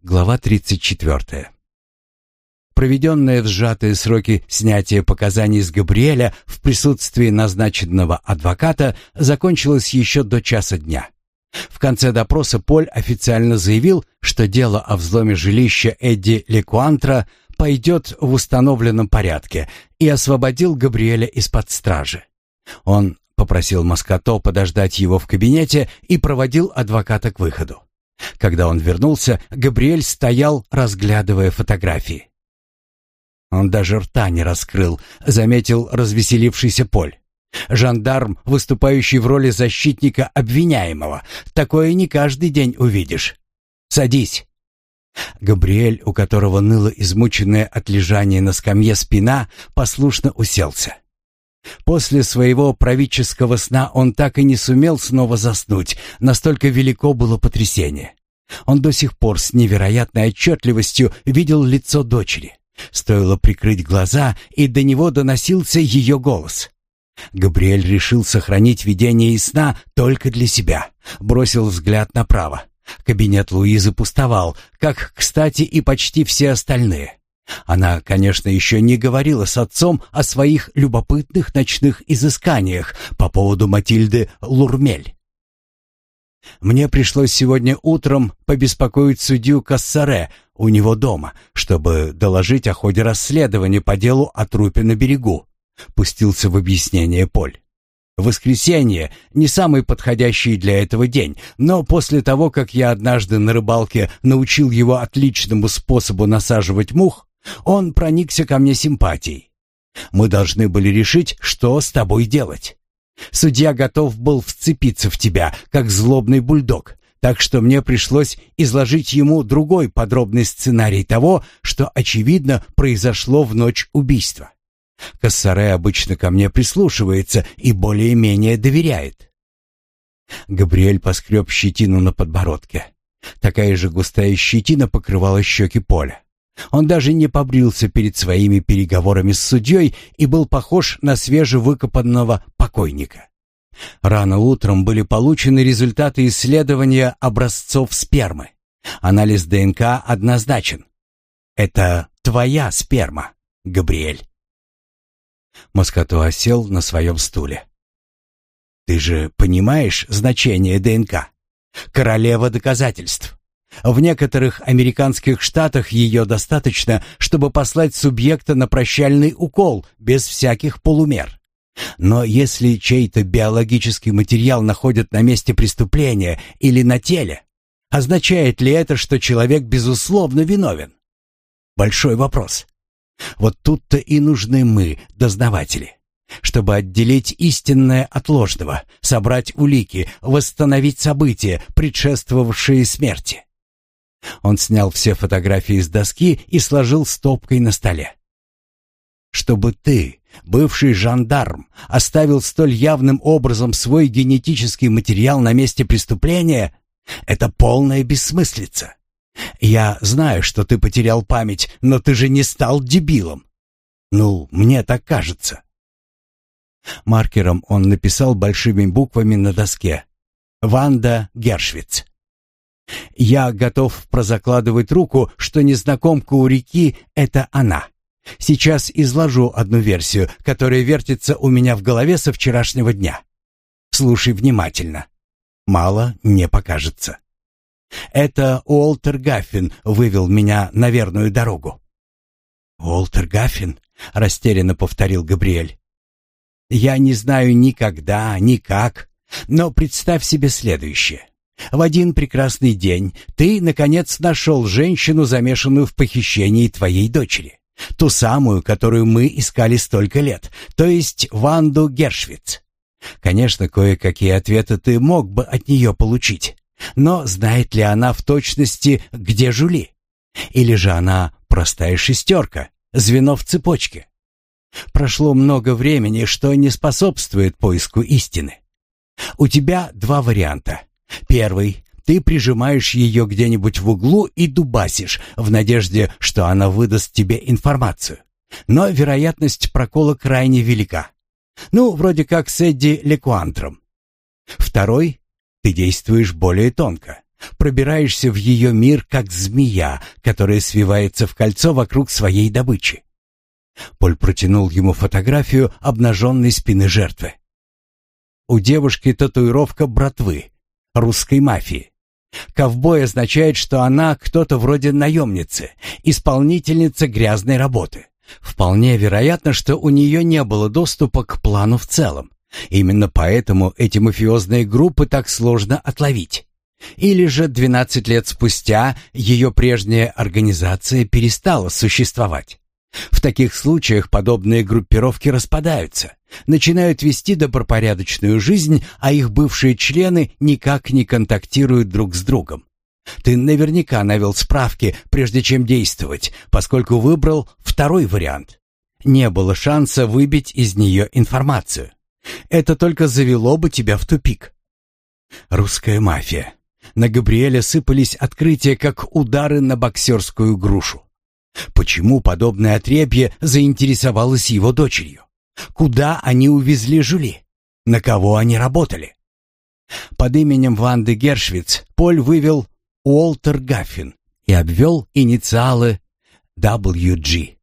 Глава 34. Проведенные в сжатые сроки снятие показаний с Габриэля в присутствии назначенного адвоката закончилось еще до часа дня. В конце допроса Поль официально заявил, что дело о взломе жилища Эдди Лекуантра пойдет в установленном порядке и освободил Габриэля из-под стражи. Он попросил Маскато подождать его в кабинете и проводил адвоката к выходу. Когда он вернулся, Габриэль стоял, разглядывая фотографии. Он даже рта не раскрыл, заметил развеселившийся Поль. Жандарм, выступающий в роли защитника обвиняемого. Такое не каждый день увидишь. Садись. Габриэль, у которого ныло измученное от лежания на скамье спина, послушно уселся. После своего правительского сна он так и не сумел снова заснуть, настолько велико было потрясение. Он до сих пор с невероятной отчетливостью видел лицо дочери. Стоило прикрыть глаза, и до него доносился ее голос. Габриэль решил сохранить видение и сна только для себя. Бросил взгляд направо. Кабинет Луизы пустовал, как, кстати, и почти все остальные. Она, конечно, еще не говорила с отцом о своих любопытных ночных изысканиях по поводу Матильды Лурмель. Мне пришлось сегодня утром побеспокоить судью Кассаре у него дома, чтобы доложить о ходе расследования по делу о трупе на берегу. Пустился в объяснение Поль. Воскресенье — не самый подходящий для этого день, но после того, как я однажды на рыбалке научил его отличному способу насаживать мух, он проникся ко мне симпатией. Мы должны были решить, что с тобой делать. Судья готов был вцепиться в тебя, как злобный бульдог, так что мне пришлось изложить ему другой подробный сценарий того, что, очевидно, произошло в ночь убийства. Кассаре обычно ко мне прислушивается и более-менее доверяет. Габриэль поскреб щетину на подбородке. Такая же густая щетина покрывала щеки Поля. Он даже не побрился перед своими переговорами с судьей и был похож на свежевыкопанного покойника. Рано утром были получены результаты исследования образцов спермы. Анализ ДНК однозначен. Это твоя сперма, Габриэль. Маскато осел на своем стуле. Ты же понимаешь значение ДНК? Королева доказательств. В некоторых американских штатах ее достаточно, чтобы послать субъекта на прощальный укол без всяких полумер. Но если чей-то биологический материал находят на месте преступления или на теле, означает ли это, что человек безусловно виновен? Большой вопрос. Вот тут-то и нужны мы, дознаватели, чтобы отделить истинное от ложного, собрать улики, восстановить события, предшествовавшие смерти. Он снял все фотографии с доски и сложил стопкой на столе. «Чтобы ты, бывший жандарм, оставил столь явным образом свой генетический материал на месте преступления, это полная бессмыслица. Я знаю, что ты потерял память, но ты же не стал дебилом. Ну, мне так кажется». Маркером он написал большими буквами на доске «Ванда Гершвиц». Я готов прозакладывать руку, что незнакомка у реки — это она. Сейчас изложу одну версию, которая вертится у меня в голове со вчерашнего дня. Слушай внимательно. Мало не покажется. Это Уолтер Гаффин вывел меня на верную дорогу. «Уолтер Гаффин?» — растерянно повторил Габриэль. «Я не знаю никогда, никак, но представь себе следующее. В один прекрасный день ты, наконец, нашел женщину, замешанную в похищении твоей дочери. Ту самую, которую мы искали столько лет, то есть Ванду Гершвиц. Конечно, кое-какие ответы ты мог бы от нее получить. Но знает ли она в точности, где Жули? Или же она простая шестерка, звено в цепочке? Прошло много времени, что не способствует поиску истины. У тебя два варианта. Первый. Ты прижимаешь ее где-нибудь в углу и дубасишь, в надежде, что она выдаст тебе информацию. Но вероятность прокола крайне велика. Ну, вроде как с Эдди Лекуантром. Второй. Ты действуешь более тонко. Пробираешься в ее мир, как змея, которая свивается в кольцо вокруг своей добычи. Поль протянул ему фотографию обнаженной спины жертвы. У девушки татуировка братвы, русской мафии. Ковбой означает, что она кто-то вроде наемницы, исполнительницы грязной работы. Вполне вероятно, что у нее не было доступа к плану в целом. Именно поэтому эти мафиозные группы так сложно отловить. Или же 12 лет спустя ее прежняя организация перестала существовать. В таких случаях подобные группировки распадаются, начинают вести добропорядочную жизнь, а их бывшие члены никак не контактируют друг с другом. Ты наверняка навел справки, прежде чем действовать, поскольку выбрал второй вариант. Не было шанса выбить из нее информацию. Это только завело бы тебя в тупик. Русская мафия. На Габриэля сыпались открытия, как удары на боксерскую грушу. Почему подобное отребье заинтересовалось его дочерью? Куда они увезли Жули? На кого они работали? Под именем Ванды Гершвиц Поль вывел Уолтер Гаффин и обвел инициалы WG.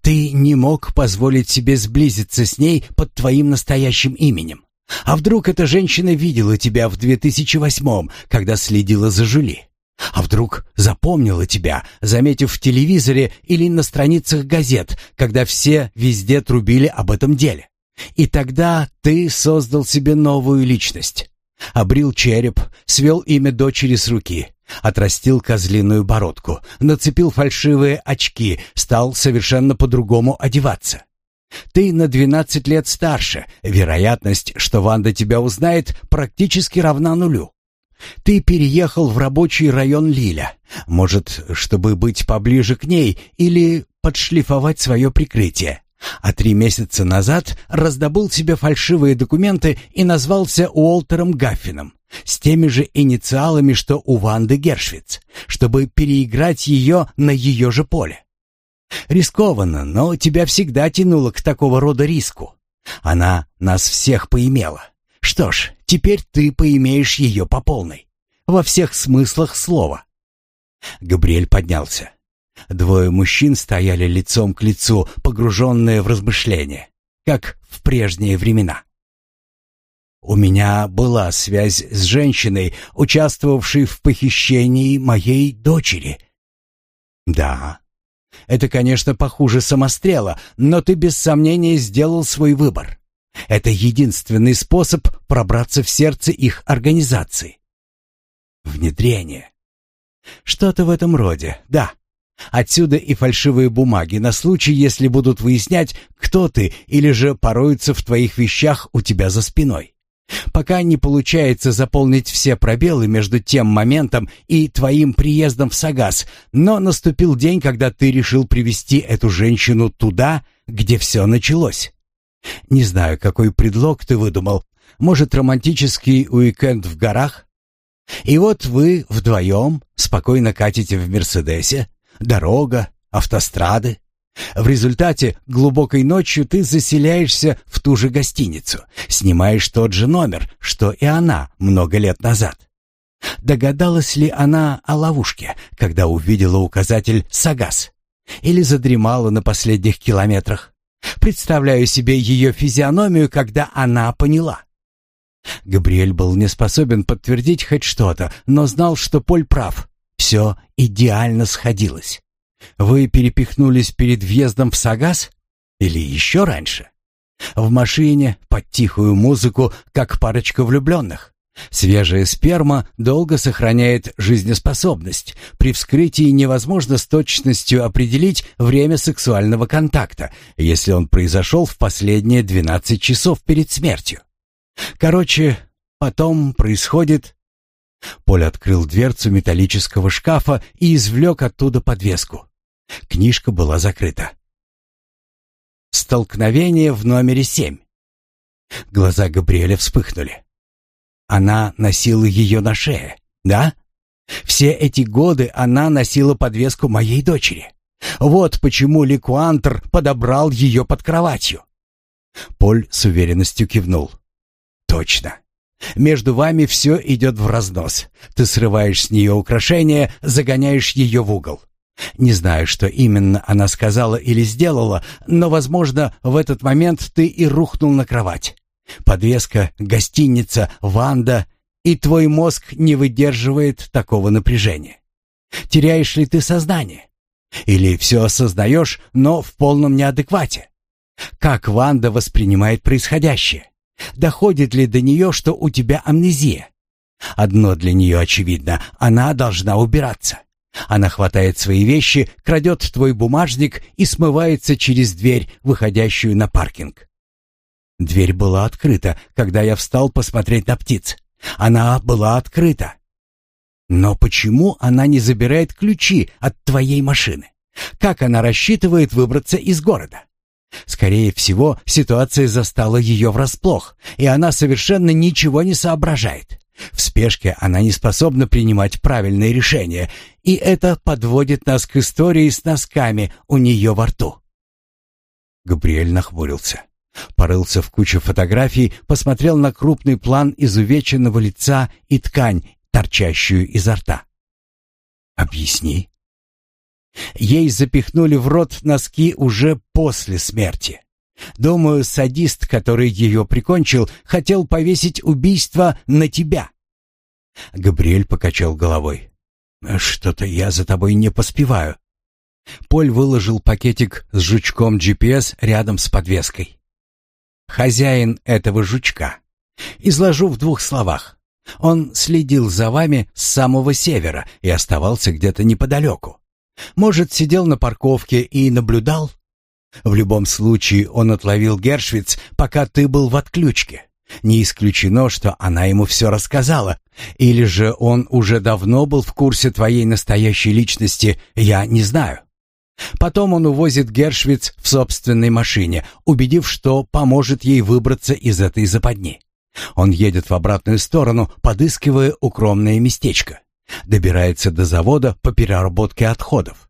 Ты не мог позволить себе сблизиться с ней под твоим настоящим именем. А вдруг эта женщина видела тебя в 2008-м, когда следила за Жули? А вдруг запомнила тебя, заметив в телевизоре или на страницах газет, когда все везде трубили об этом деле. И тогда ты создал себе новую личность. Обрил череп, свел имя дочери с руки, отрастил козлиную бородку, нацепил фальшивые очки, стал совершенно по-другому одеваться. Ты на 12 лет старше, вероятность, что Ванда тебя узнает, практически равна нулю. Ты переехал в рабочий район Лиля. Может, чтобы быть поближе к ней или подшлифовать свое прикрытие. А три месяца назад раздобыл себе фальшивые документы и назвался Уолтером Гаффином с теми же инициалами, что у Ванды Гершвиц, чтобы переиграть ее на ее же поле. Рискованно, но тебя всегда тянуло к такого рода риску. Она нас всех поимела. Что ж, теперь ты поимеешь ее по полной. Во всех смыслах слова. Габриэль поднялся. Двое мужчин стояли лицом к лицу, погруженные в размышления, как в прежние времена. У меня была связь с женщиной, участвовавшей в похищении моей дочери. Да. Это, конечно, похуже самострела, но ты без сомнения сделал свой выбор. Это единственный способ пробраться в сердце их организации. Внедрение. Что-то в этом роде, да. Отсюда и фальшивые бумаги на случай, если будут выяснять, кто ты или же пороются в твоих вещах у тебя за спиной. Пока не получается заполнить все пробелы между тем моментом и твоим приездом в Сагас, но наступил день, когда ты решил привести эту женщину туда, где все началось. Не знаю, какой предлог ты выдумал. Может, романтический уикенд в горах? И вот вы вдвоем спокойно катите в «Мерседесе». Дорога, автострады. В результате глубокой ночью ты заселяешься в ту же гостиницу, снимаешь тот же номер, что и она много лет назад. Догадалась ли она о ловушке, когда увидела указатель «Сагас»? Или задремала на последних километрах? Представляю себе ее физиономию, когда она поняла. Габриэль был не способен подтвердить хоть что-то, но знал, что Поль прав. Все идеально сходилось. Вы перепихнулись перед въездом в Сагас? Или еще раньше? В машине, под тихую музыку, как парочка влюбленных. Свежая сперма долго сохраняет жизнеспособность. При вскрытии невозможно с точностью определить время сексуального контакта, если он произошел в последние 12 часов перед смертью. Короче, потом происходит... Поль открыл дверцу металлического шкафа и извлек оттуда подвеску. Книжка была закрыта. Столкновение в номере семь. Глаза Габриэля вспыхнули. Она носила ее на шее, да? Все эти годы она носила подвеску моей дочери. Вот почему Ликуантр подобрал ее под кроватью. Поль с уверенностью кивнул. Точно. Между вами все идет в разнос. Ты срываешь с нее украшение, загоняешь ее в угол. Не знаю, что именно она сказала или сделала, но, возможно, в этот момент ты и рухнул на кровать. Подвеска, гостиница, Ванда, и твой мозг не выдерживает такого напряжения. Теряешь ли ты сознание? Или все осознаешь, но в полном неадеквате? Как Ванда воспринимает происходящее? Доходит ли до нее, что у тебя амнезия? Одно для нее очевидно – она должна убираться. Она хватает свои вещи, крадет твой бумажник и смывается через дверь, выходящую на паркинг. Дверь была открыта, когда я встал посмотреть на птиц. Она была открыта. Но почему она не забирает ключи от твоей машины? Как она рассчитывает выбраться из города? Скорее всего, ситуация застала ее врасплох, и она совершенно ничего не соображает. В спешке она не способна принимать правильные решения, и это подводит нас к истории с носками у нее во рту. Габриэль нахмурился. Порылся в куче фотографий, посмотрел на крупный план изувеченного лица и ткань, торчащую изо рта. «Объясни». Ей запихнули в рот носки уже после смерти. Думаю, садист, который ее прикончил, хотел повесить убийство на тебя. Габриэль покачал головой. «Что-то я за тобой не поспеваю». Поль выложил пакетик с жучком GPS рядом с подвеской хозяин этого жучка. Изложу в двух словах. Он следил за вами с самого севера и оставался где-то неподалеку. Может, сидел на парковке и наблюдал? В любом случае, он отловил Гершвиц, пока ты был в отключке. Не исключено, что она ему все рассказала. Или же он уже давно был в курсе твоей настоящей личности, я не знаю. Потом он увозит Гершвиц в собственной машине, убедив, что поможет ей выбраться из этой западни. Он едет в обратную сторону, подыскивая укромное местечко. Добирается до завода по переработке отходов.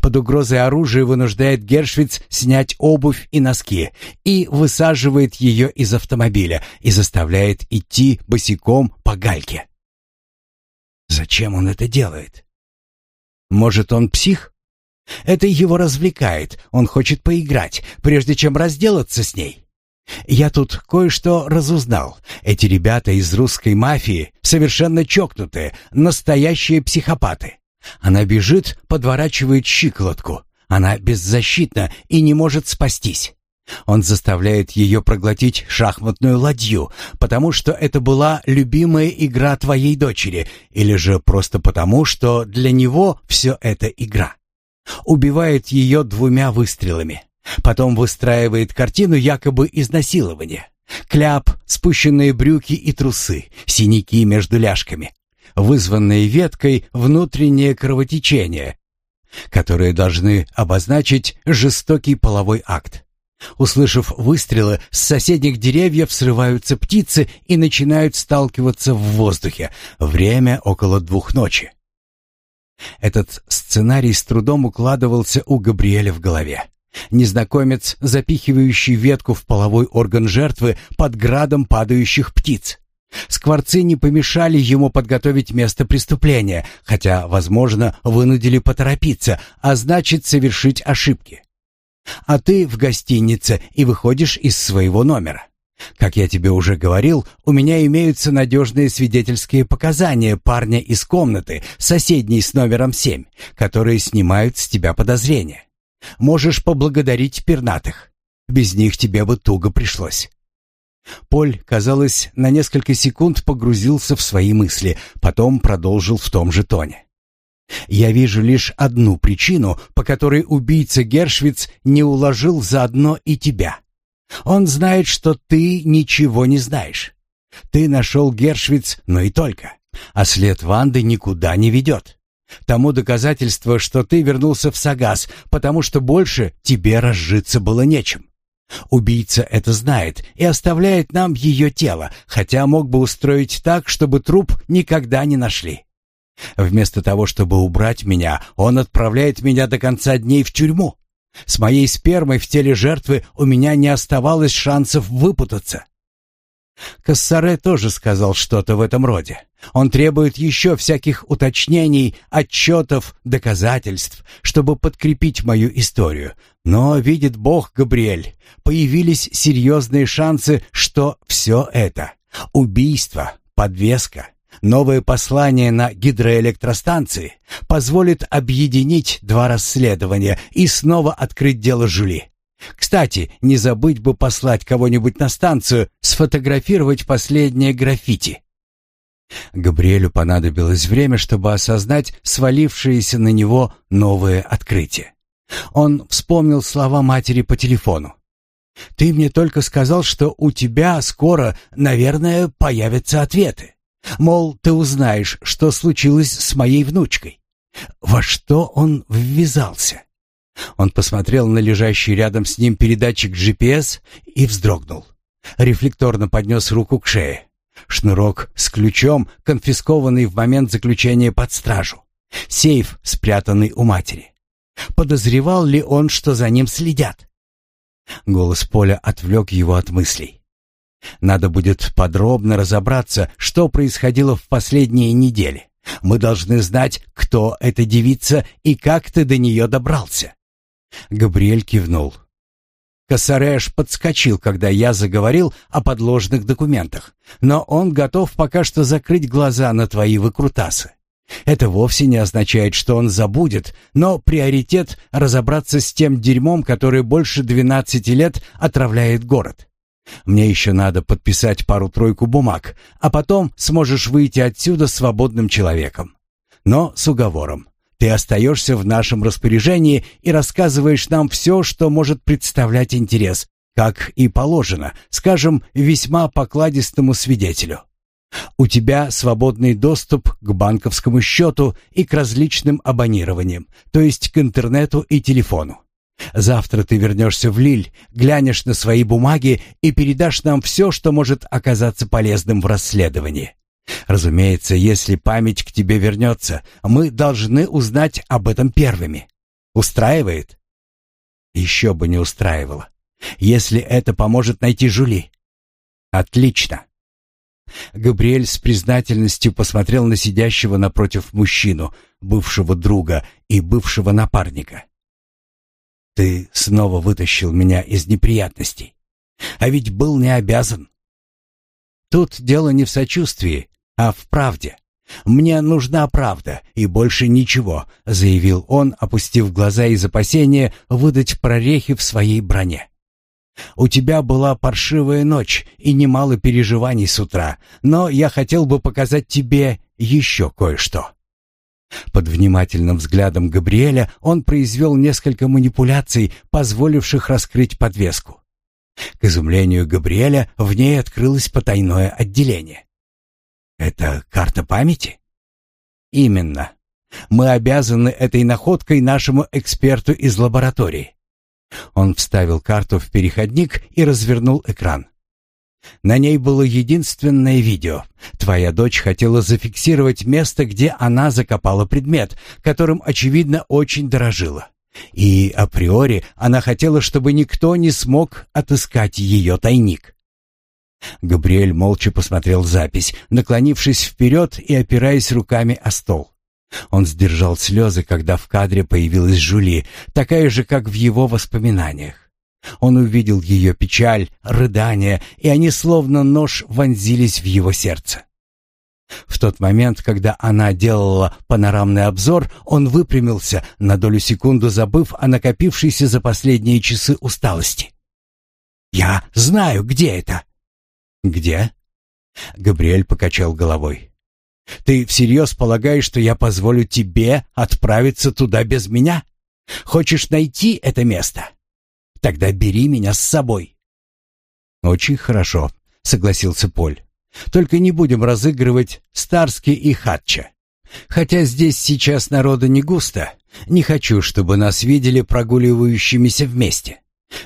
Под угрозой оружия вынуждает Гершвиц снять обувь и носки и высаживает ее из автомобиля и заставляет идти босиком по гальке. Зачем он это делает? Может, он псих? Это его развлекает, он хочет поиграть, прежде чем разделаться с ней. Я тут кое-что разузнал. Эти ребята из русской мафии совершенно чокнутые, настоящие психопаты. Она бежит, подворачивает щиколотку. Она беззащитна и не может спастись. Он заставляет ее проглотить шахматную ладью, потому что это была любимая игра твоей дочери, или же просто потому, что для него все это игра убивает ее двумя выстрелами. Потом выстраивает картину якобы изнасилования. Кляп, спущенные брюки и трусы, синяки между ляжками, вызванные веткой внутреннее кровотечение, которые должны обозначить жестокий половой акт. Услышав выстрелы, с соседних деревьев срываются птицы и начинают сталкиваться в воздухе. Время около двух ночи. Этот сценарий с трудом укладывался у Габриэля в голове. Незнакомец, запихивающий ветку в половой орган жертвы под градом падающих птиц. Скворцы не помешали ему подготовить место преступления, хотя, возможно, вынудили поторопиться, а значит, совершить ошибки. А ты в гостинице и выходишь из своего номера. Как я тебе уже говорил, у меня имеются надежные свидетельские показания парня из комнаты, соседней с номером 7, которые снимают с тебя подозрения. Можешь поблагодарить пернатых. Без них тебе бы туго пришлось. Поль, казалось, на несколько секунд погрузился в свои мысли, потом продолжил в том же тоне. Я вижу лишь одну причину, по которой убийца Гершвиц не уложил заодно и тебя. Он знает, что ты ничего не знаешь. Ты нашел Гершвиц, но и только. А след Ванды никуда не ведет. Тому доказательство, что ты вернулся в Сагас, потому что больше тебе разжиться было нечем. Убийца это знает и оставляет нам ее тело, хотя мог бы устроить так, чтобы труп никогда не нашли. Вместо того, чтобы убрать меня, он отправляет меня до конца дней в тюрьму. С моей спермой в теле жертвы у меня не оставалось шансов выпутаться. Кассаре тоже сказал что-то в этом роде. Он требует еще всяких уточнений, отчетов, доказательств, чтобы подкрепить мою историю. Но, видит Бог, Габриэль, появились серьезные шансы, что все это — убийство, подвеска, Новое послание на гидроэлектростанции позволит объединить два расследования и снова открыть дело Жюли. Кстати, не забыть бы послать кого-нибудь на станцию сфотографировать последнее граффити. Габриэлю понадобилось время, чтобы осознать свалившееся на него новое открытие. Он вспомнил слова матери по телефону. «Ты мне только сказал, что у тебя скоро, наверное, появятся ответы». Мол, ты узнаешь, что случилось с моей внучкой. Во что он ввязался? Он посмотрел на лежащий рядом с ним передатчик GPS и вздрогнул. Рефлекторно поднес руку к шее. Шнурок с ключом, конфискованный в момент заключения под стражу. Сейф, спрятанный у матери. Подозревал ли он, что за ним следят? Голос Поля отвлек его от мыслей. Надо будет подробно разобраться, что происходило в последние недели. Мы должны знать, кто эта девица и как ты до нее добрался». Габриэль кивнул. Косареш подскочил, когда я заговорил о подложных документах, но он готов пока что закрыть глаза на твои выкрутасы. Это вовсе не означает, что он забудет, но приоритет — разобраться с тем дерьмом, который больше 12 лет отравляет город. Мне еще надо подписать пару-тройку бумаг, а потом сможешь выйти отсюда свободным человеком. Но с уговором. Ты остаешься в нашем распоряжении и рассказываешь нам все, что может представлять интерес, как и положено, скажем, весьма покладистому свидетелю. У тебя свободный доступ к банковскому счету и к различным абонированиям, то есть к интернету и телефону. Завтра ты вернешься в Лиль, глянешь на свои бумаги и передашь нам все, что может оказаться полезным в расследовании. Разумеется, если память к тебе вернется, мы должны узнать об этом первыми. Устраивает? Еще бы не устраивало. Если это поможет найти Жули. Отлично. Габриэль с признательностью посмотрел на сидящего напротив мужчину, бывшего друга и бывшего напарника. Ты снова вытащил меня из неприятностей. А ведь был не обязан. Тут дело не в сочувствии, а в правде. Мне нужна правда и больше ничего, заявил он, опустив глаза из опасения выдать прорехи в своей броне. У тебя была паршивая ночь и немало переживаний с утра, но я хотел бы показать тебе еще кое-что. Под внимательным взглядом Габриэля он произвел несколько манипуляций, позволивших раскрыть подвеску. К изумлению Габриэля в ней открылось потайное отделение. «Это карта памяти?» «Именно. Мы обязаны этой находкой нашему эксперту из лаборатории». Он вставил карту в переходник и развернул экран. На ней было единственное видео. Твоя дочь хотела зафиксировать место, где она закопала предмет, которым, очевидно, очень дорожила. И априори она хотела, чтобы никто не смог отыскать ее тайник. Габриэль молча посмотрел запись, наклонившись вперед и опираясь руками о стол. Он сдержал слезы, когда в кадре появилась Жули, такая же, как в его воспоминаниях. Он увидел ее печаль, рыдания, и они словно нож вонзились в его сердце. В тот момент, когда она делала панорамный обзор, он выпрямился, на долю секунду забыв о накопившейся за последние часы усталости. «Я знаю, где это!» «Где?» Габриэль покачал головой. «Ты всерьез полагаешь, что я позволю тебе отправиться туда без меня? Хочешь найти это место? Тогда бери меня с собой». «Очень хорошо», — согласился Поль. «Только не будем разыгрывать Старски и Хатча. Хотя здесь сейчас народа не густо, не хочу, чтобы нас видели прогуливающимися вместе.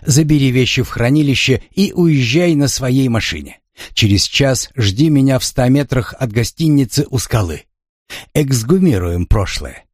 Забери вещи в хранилище и уезжай на своей машине. Через час жди меня в ста метрах от гостиницы у скалы. Эксгумируем прошлое.